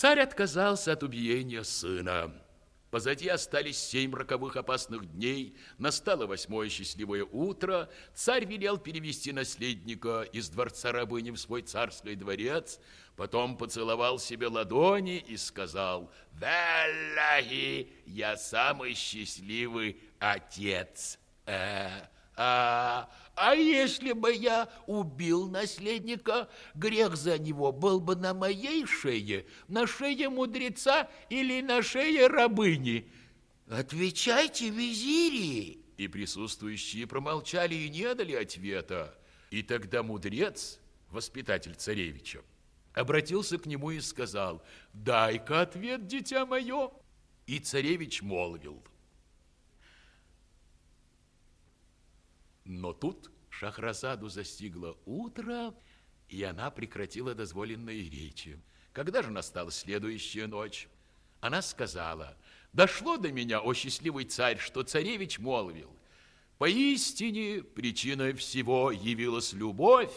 Царь отказался от убиения сына. Позади остались семь роковых опасных дней, настало восьмое счастливое утро, царь велел перевести наследника из дворца рабыни в свой царский дворец, потом поцеловал себе ладони и сказал, «Веллахи, я самый счастливый отец». Э, а, а если бы я убил наследника, грех за него был бы на моей шее, на шее мудреца или на шее рабыни? Отвечайте, визири. И присутствующие промолчали и не дали ответа. И тогда мудрец, воспитатель царевича, обратился к нему и сказал, «Дай-ка ответ, дитя мое». И царевич молвил, Но тут Шахразаду застигло утро, и она прекратила дозволенные речи. Когда же настала следующая ночь? Она сказала, «Дошло до меня, о счастливый царь, что царевич молвил, поистине причиной всего явилась любовь,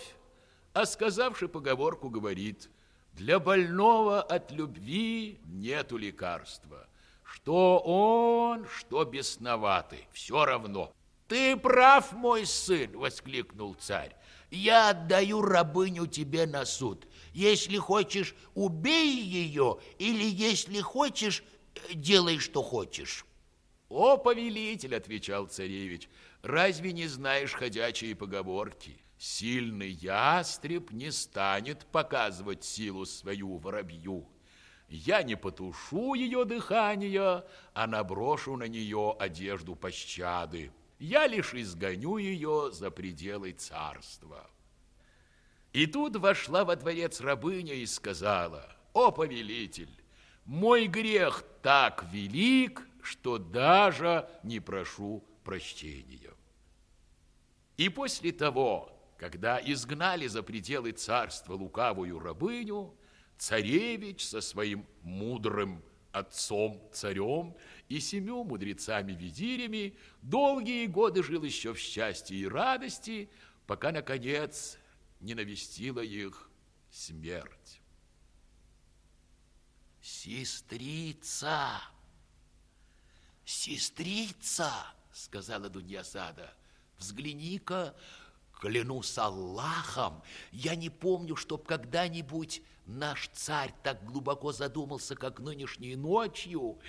а сказавши поговорку говорит, для больного от любви нету лекарства. Что он, что бесноватый, все равно». «Ты прав, мой сын!» – воскликнул царь. «Я отдаю рабыню тебе на суд. Если хочешь, убей ее, или если хочешь, делай, что хочешь». «О, повелитель!» – отвечал царевич. «Разве не знаешь ходячие поговорки? Сильный ястреб не станет показывать силу свою воробью. Я не потушу ее дыхание, а наброшу на нее одежду пощады» я лишь изгоню ее за пределы царства. И тут вошла во дворец рабыня и сказала, «О, повелитель, мой грех так велик, что даже не прошу прощения». И после того, когда изгнали за пределы царства лукавую рабыню, царевич со своим мудрым отцом-царем и семью мудрецами-визирями долгие годы жил еще в счастье и радости, пока, наконец, не навестила их смерть. «Сестрица! Сестрица!» — сказала Дуньясада. «Взгляни-ка, клянусь Аллахом, я не помню, чтоб когда-нибудь Наш царь так глубоко задумался, как нынешней ночью,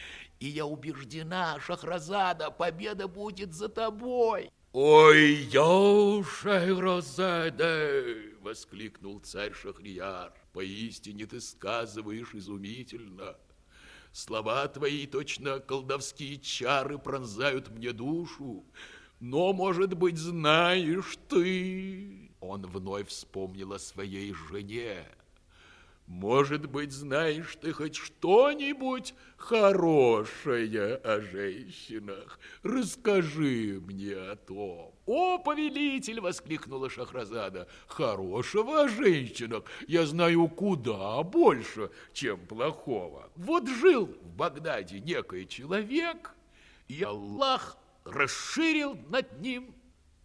и я убеждена, Шахразада, победа будет за тобой. «Ой, я, Шахразада!» — воскликнул царь Шахрияр. «Поистине ты сказываешь изумительно. Слова твои, точно колдовские чары, пронзают мне душу. Но, может быть, знаешь ты...» Он вновь вспомнил о своей жене. Может быть, знаешь ты хоть что-нибудь хорошее о женщинах? Расскажи мне о том. О, повелитель, воскликнула Шахразада, хорошего о женщинах я знаю куда больше, чем плохого. Вот жил в Багдаде некий человек, и Аллах расширил над ним.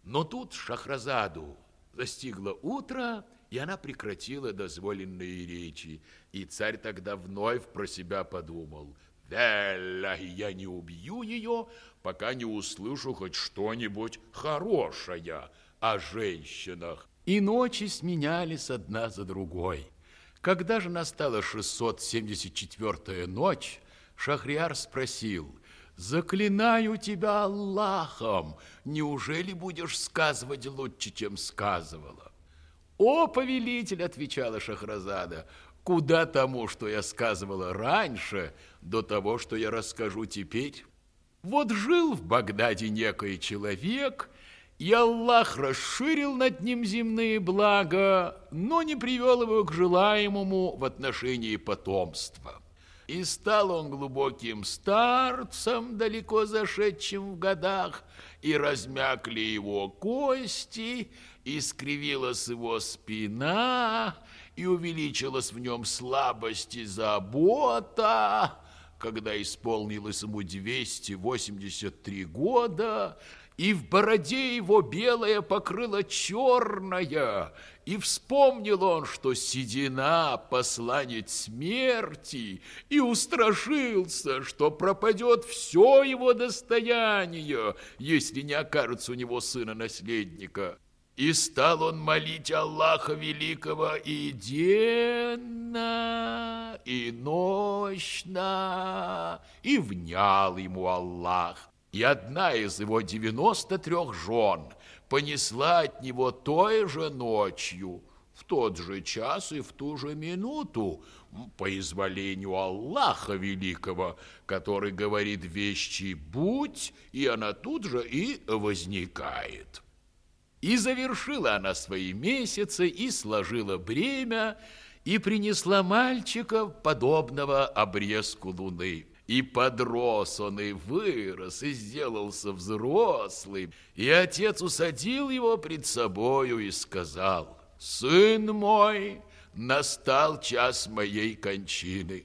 Но тут Шахразаду застигло утро, и она прекратила дозволенные речи. И царь тогда вновь про себя подумал, «Велля, я не убью ее, пока не услышу хоть что-нибудь хорошее о женщинах». И ночи сменялись одна за другой. Когда же настала 674-я ночь, Шахриар спросил, «Заклинаю тебя Аллахом, неужели будешь сказывать лучше, чем сказывала?» «О, повелитель!» – отвечала Шахразада. «Куда тому, что я сказывала раньше, до того, что я расскажу теперь? Вот жил в Багдаде некий человек, и Аллах расширил над ним земные блага, но не привел его к желаемому в отношении потомства». И стал он глубоким старцем, далеко зашедшим в годах, и размякли его кости, искривилась его спина, и увеличилась в нем слабость и забота. Когда исполнилось ему 283 года, и в бороде его белое покрыло черное, и вспомнил он, что седина посланец смерти, и устрашился, что пропадет все его достояние, если не окажется у него сына-наследника. И стал он молить Аллаха Великого и денно, и ночно, и внял ему Аллах. И одна из его девяносто трех жен понесла от него той же ночью, в тот же час и в ту же минуту, по изволению Аллаха Великого, который говорит вещи «будь», и она тут же и возникает. И завершила она свои месяцы, и сложила бремя, и принесла мальчика, подобного обрезку луны. И подрос он, и вырос, и сделался взрослым. И отец усадил его пред собою и сказал, «Сын мой, настал час моей кончины.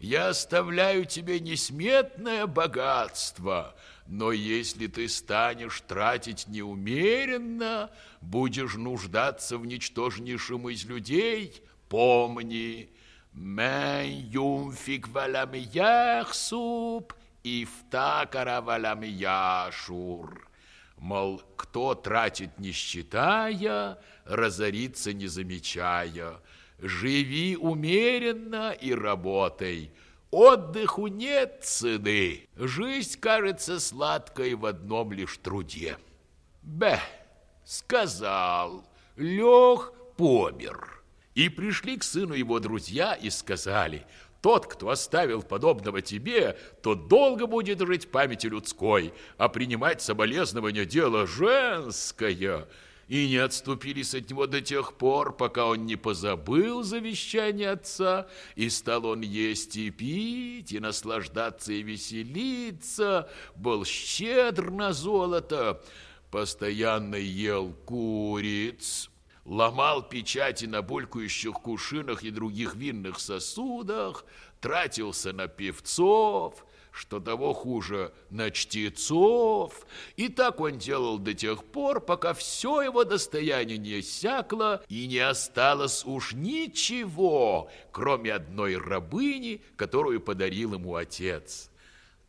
Я оставляю тебе несметное богатство, но если ты станешь тратить неумеренно, будешь нуждаться в ничтожнейшем из людей, помни, «Мен юмфик валам яхсуп, ифтакара валам яшур». Мол, кто тратит не считая, разорится не замечая. Живи умеренно и работай – Отдыху нет цены. Жизнь кажется сладкой в одном лишь труде. Б. Сказал, лег, помер. И пришли к сыну его друзья и сказали, тот, кто оставил подобного тебе, тот долго будет жить памяти людской, а принимать соболезнования дело женское – и не отступились от него до тех пор, пока он не позабыл завещание отца, и стал он есть и пить, и наслаждаться и веселиться, был щедр на золото, постоянно ел куриц, ломал печати на булькающих кушинах и других винных сосудах, тратился на певцов, что того хуже на чтецов. И так он делал до тех пор, пока все его достояние не иссякло и не осталось уж ничего, кроме одной рабыни, которую подарил ему отец.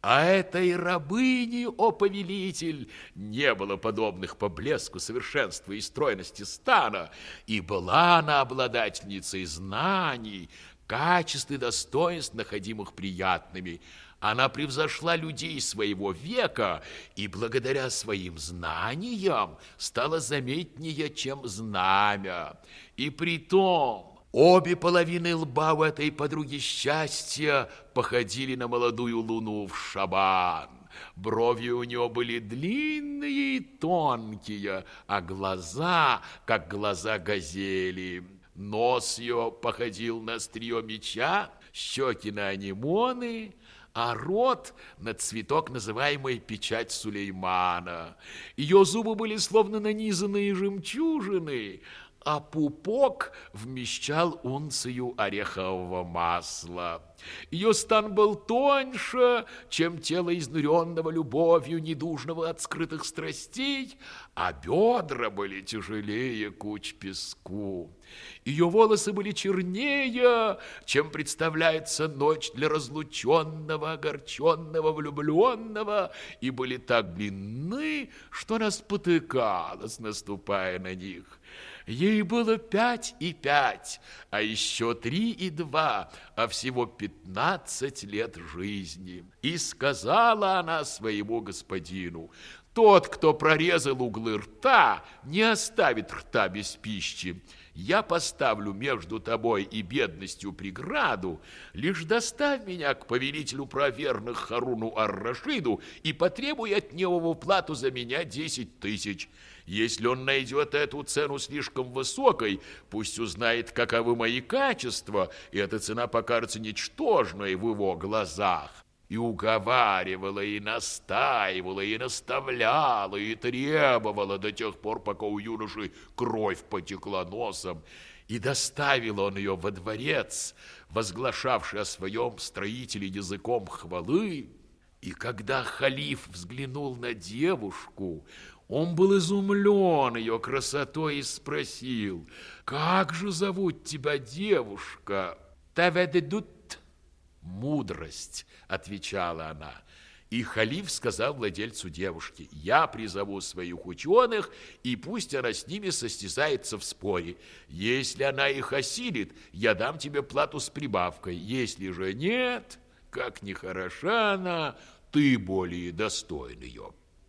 А этой рабыни, о повелитель, не было подобных по блеску, совершенству и стройности стана, и была она обладательницей знаний, качеств и достоинств, находимых приятными, она превзошла людей своего века и благодаря своим знаниям стала заметнее, чем знамя. И при том обе половины лба у этой подруги счастья походили на молодую луну в шабан. Брови у нее были длинные и тонкие, а глаза, как глаза газели. Нос ее походил на острие меча, щеки на анимоны, а рот на цветок, называемый печать Сулеймана. Ее зубы были словно нанизанные жемчужины, а пупок вмещал унцию орехового масла. Ее стан был тоньше, чем тело изнуренного любовью, недужного от скрытых страстей, а бедра были тяжелее куч песку. Ее волосы были чернее, чем представляется ночь для разлученного, огорченного, влюбленного, и были так длинны, что она спотыкалась, наступая на них. Ей было пять и пять, а еще три и два, а всего пятнадцать лет жизни. И сказала она своему господину, тот, кто прорезал углы рта, не оставит рта без пищи. Я поставлю между тобой и бедностью преграду, лишь доставь меня к повелителю проверных Харуну Ар-Рашиду и потребуй от него в уплату за меня десять тысяч. Если он найдет эту цену слишком высокой, пусть узнает, каковы мои качества, и эта цена покажется ничтожной в его глазах. И уговаривала, и настаивала, и наставляла, и требовала до тех пор, пока у юноши кровь потекла носом. И доставил он ее во дворец, возглашавший о своем строителе языком хвалы, И когда халиф взглянул на девушку, он был изумлен ее красотой и спросил, «Как же зовут тебя, девушка?» «Таведедут». «Мудрость», — отвечала она. И халиф сказал владельцу девушки, «Я призову своих ученых, и пусть она с ними состязается в споре. Если она их осилит, я дам тебе плату с прибавкой. Если же нет, как не хороша она, ты более достоин ее».